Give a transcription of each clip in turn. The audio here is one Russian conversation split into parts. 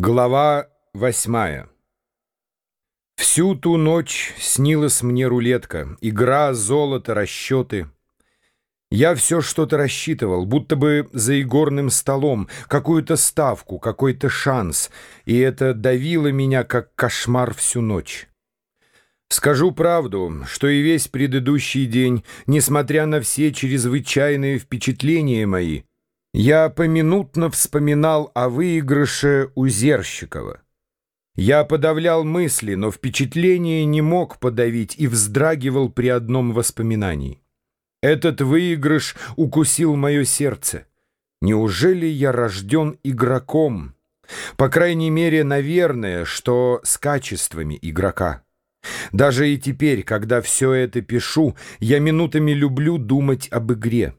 Глава восьмая Всю ту ночь снилась мне рулетка, игра, золото, расчеты. Я все что-то рассчитывал, будто бы за игорным столом, какую-то ставку, какой-то шанс, и это давило меня, как кошмар всю ночь. Скажу правду, что и весь предыдущий день, несмотря на все чрезвычайные впечатления мои, я поминутно вспоминал о выигрыше у Зерщикова. Я подавлял мысли, но впечатление не мог подавить и вздрагивал при одном воспоминании. Этот выигрыш укусил мое сердце. Неужели я рожден игроком? По крайней мере, наверное, что с качествами игрока. Даже и теперь, когда все это пишу, я минутами люблю думать об игре.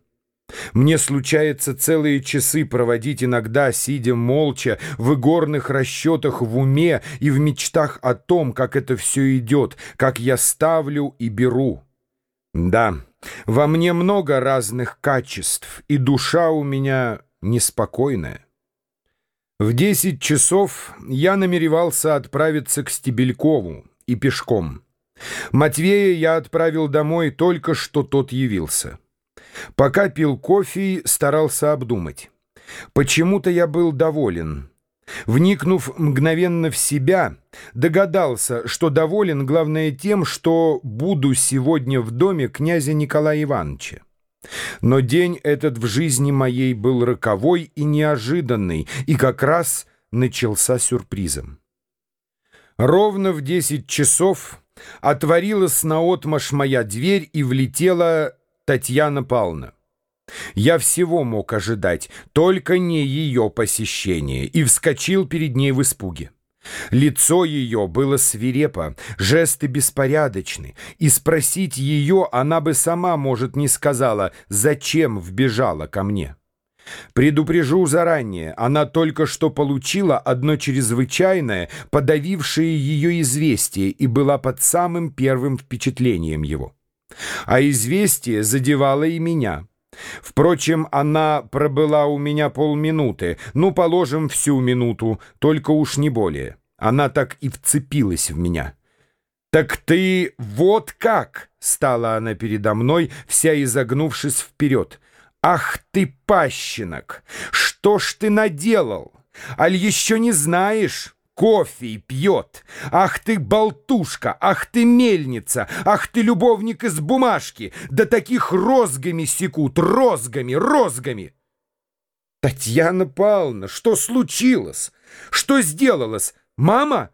Мне случается целые часы проводить иногда, сидя молча, в игорных расчетах в уме и в мечтах о том, как это все идет, как я ставлю и беру. Да, во мне много разных качеств, и душа у меня неспокойная. В десять часов я намеревался отправиться к Стебелькову и пешком. Матвея я отправил домой только что тот явился. Пока пил кофе, старался обдумать. Почему-то я был доволен. Вникнув мгновенно в себя, догадался, что доволен, главное, тем, что буду сегодня в доме князя Николая Ивановича. Но день этот в жизни моей был роковой и неожиданный, и как раз начался сюрпризом. Ровно в десять часов отворилась наотмашь моя дверь и влетела Татьяна Павловна. Я всего мог ожидать, только не ее посещение, и вскочил перед ней в испуге. Лицо ее было свирепо, жесты беспорядочны, и спросить ее она бы сама, может, не сказала, зачем вбежала ко мне. Предупрежу заранее, она только что получила одно чрезвычайное, подавившее ее известие и была под самым первым впечатлением его. А известие задевало и меня. Впрочем, она пробыла у меня полминуты, ну, положим, всю минуту, только уж не более. Она так и вцепилась в меня. «Так ты вот как!» — стала она передо мной, вся изогнувшись вперед. «Ах ты, пащенок! Что ж ты наделал? Аль еще не знаешь?» Кофе пьет. Ах ты болтушка, ах ты мельница, ах ты любовник из бумажки. Да таких розгами секут, розгами, розгами. Татьяна Павловна, что случилось? Что сделалось? Мама?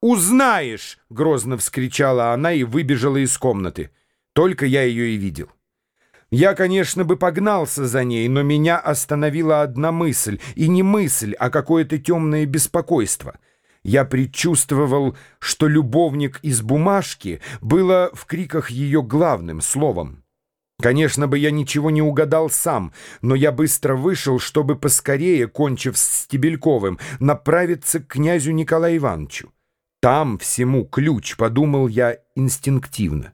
Узнаешь, грозно вскричала она и выбежала из комнаты. Только я ее и видел. Я, конечно, бы погнался за ней, но меня остановила одна мысль, и не мысль, а какое-то темное беспокойство — я предчувствовал, что любовник из бумажки было в криках ее главным словом. Конечно бы я ничего не угадал сам, но я быстро вышел, чтобы поскорее, кончив с Стебельковым, направиться к князю Николаю Ивановичу. Там всему ключ, подумал я инстинктивно.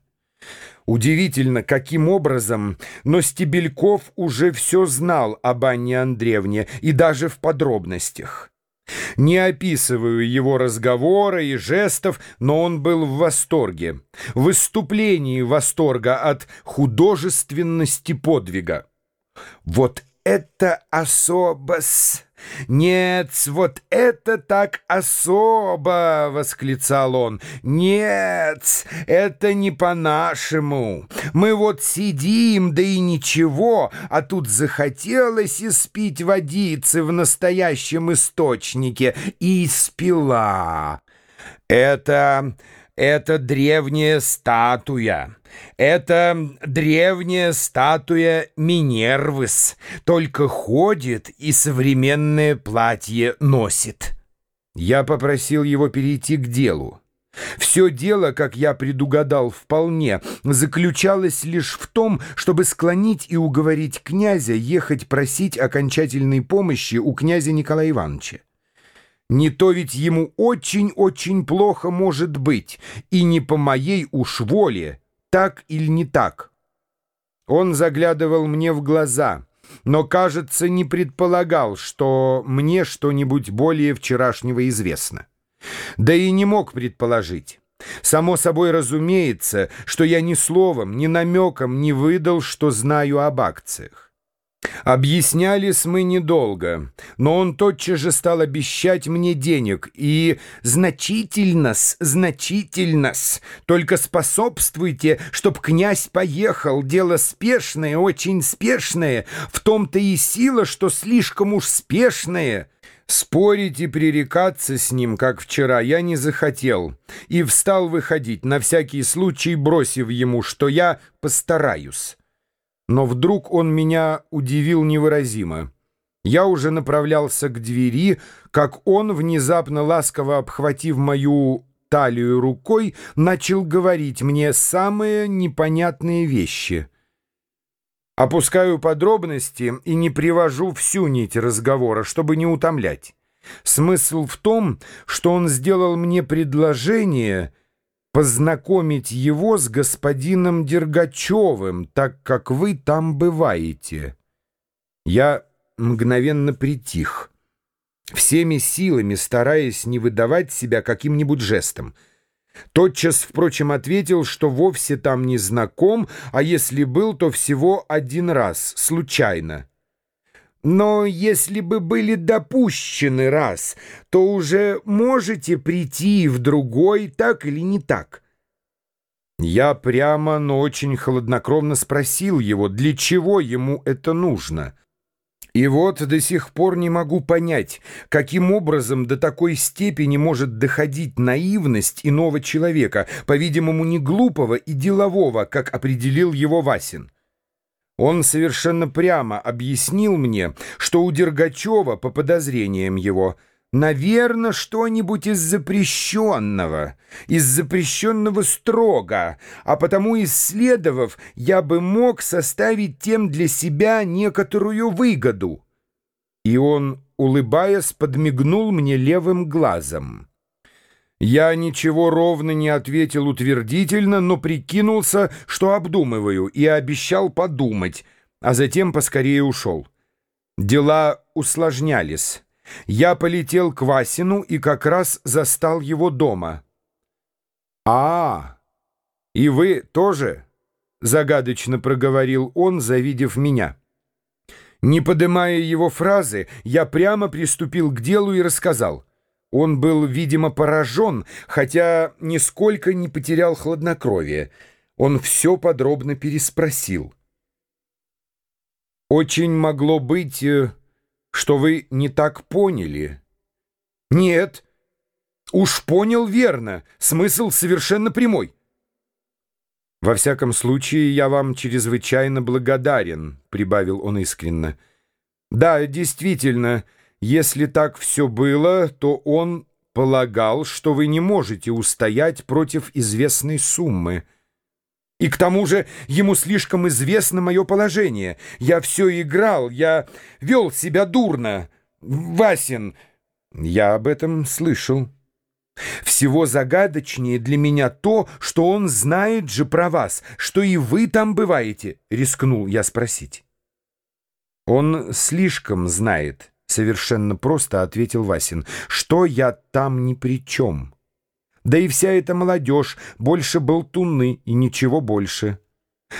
Удивительно, каким образом, но Стебельков уже все знал об Анне Андреевне и даже в подробностях. Не описываю его разговора и жестов, но он был в восторге. В выступлении восторга от художественности подвига. Вот это особо-с! «Нет, вот это так особо!» — восклицал он. «Нет, это не по-нашему. Мы вот сидим, да и ничего, а тут захотелось испить водицы в настоящем источнике, и спила. Это... это древняя статуя». Это древняя статуя Минервыс, только ходит и современное платье носит. Я попросил его перейти к делу. Все дело, как я предугадал вполне, заключалось лишь в том, чтобы склонить и уговорить князя ехать просить окончательной помощи у князя Николая Ивановича. Не то ведь ему очень-очень плохо может быть, и не по моей уж воле, так или не так. Он заглядывал мне в глаза, но, кажется, не предполагал, что мне что-нибудь более вчерашнего известно. Да и не мог предположить. Само собой разумеется, что я ни словом, ни намеком не выдал, что знаю об акциях. Объяснялись мы недолго, но он тотчас же стал обещать мне денег и значительно-с, значительно-с, только способствуйте, чтоб князь поехал, дело спешное, очень спешное, в том-то и сила, что слишком уж спешное». Спорить и пререкаться с ним, как вчера, я не захотел, и встал выходить, на всякий случай бросив ему, что я постараюсь. Но вдруг он меня удивил невыразимо. Я уже направлялся к двери, как он, внезапно ласково обхватив мою талию рукой, начал говорить мне самые непонятные вещи. Опускаю подробности и не привожу всю нить разговора, чтобы не утомлять. Смысл в том, что он сделал мне предложение — познакомить его с господином Дергачевым, так как вы там бываете. Я мгновенно притих, всеми силами стараясь не выдавать себя каким-нибудь жестом. Тотчас, впрочем, ответил, что вовсе там не знаком, а если был, то всего один раз, случайно. Но если бы были допущены раз, то уже можете прийти в другой, так или не так. Я прямо, но очень хладнокровно спросил его, для чего ему это нужно. И вот до сих пор не могу понять, каким образом до такой степени может доходить наивность иного человека, по-видимому, не глупого и делового, как определил его Васин. Он совершенно прямо объяснил мне, что у Дергачева, по подозрениям его, наверное, что-нибудь из запрещенного, из запрещенного строго, а потому, исследовав, я бы мог составить тем для себя некоторую выгоду. И он, улыбаясь, подмигнул мне левым глазом. Я ничего ровно не ответил утвердительно, но прикинулся, что обдумываю, и обещал подумать, а затем поскорее ушел. Дела усложнялись. Я полетел к Васину и как раз застал его дома. «А, и вы тоже?» — загадочно проговорил он, завидев меня. Не подымая его фразы, я прямо приступил к делу и рассказал — он был, видимо, поражен, хотя нисколько не потерял хладнокровие. Он все подробно переспросил. «Очень могло быть, э, что вы не так поняли». «Нет, уж понял верно, смысл совершенно прямой». «Во всяком случае, я вам чрезвычайно благодарен», — прибавил он искренно. «Да, действительно, — если так все было, то он полагал, что вы не можете устоять против известной суммы. И к тому же ему слишком известно мое положение. Я все играл, я вел себя дурно. Васин, я об этом слышал. Всего загадочнее для меня то, что он знает же про вас, что и вы там бываете, рискнул я спросить. Он слишком знает. — совершенно просто ответил Васин, — что я там ни при чем. Да и вся эта молодежь больше болтуны и ничего больше.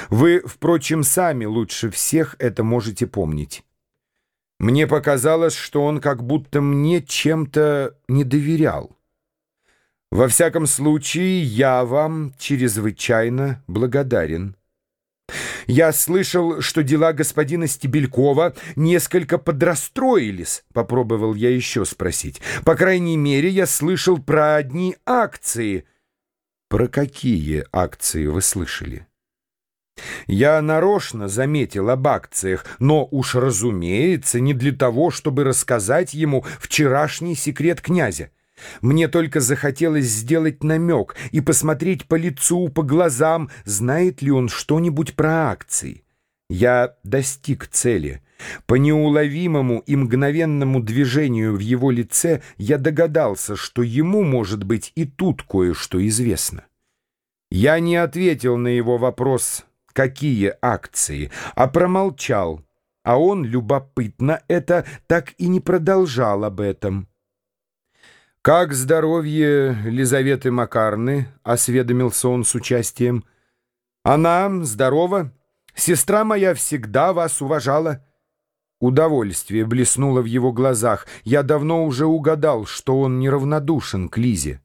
Вы, впрочем, сами лучше всех это можете помнить. Мне показалось, что он как будто мне чем-то не доверял. Во всяком случае, я вам чрезвычайно благодарен. Я слышал, что дела господина Стебелькова несколько подрастроились, попробовал я еще спросить. По крайней мере, я слышал про одни акции. Про какие акции вы слышали? Я нарочно заметил об акциях, но уж разумеется, не для того, чтобы рассказать ему вчерашний секрет князя. Мне только захотелось сделать намек и посмотреть по лицу, по глазам, знает ли он что-нибудь про акции. Я достиг цели. По неуловимому и мгновенному движению в его лице я догадался, что ему, может быть, и тут кое-что известно. Я не ответил на его вопрос «какие акции?», а промолчал, а он, любопытно это, так и не продолжал об этом. «Как здоровье Лизаветы Макарны?» — осведомился он с участием. «Она здорова. Сестра моя всегда вас уважала». Удовольствие блеснуло в его глазах. Я давно уже угадал, что он неравнодушен к Лизе.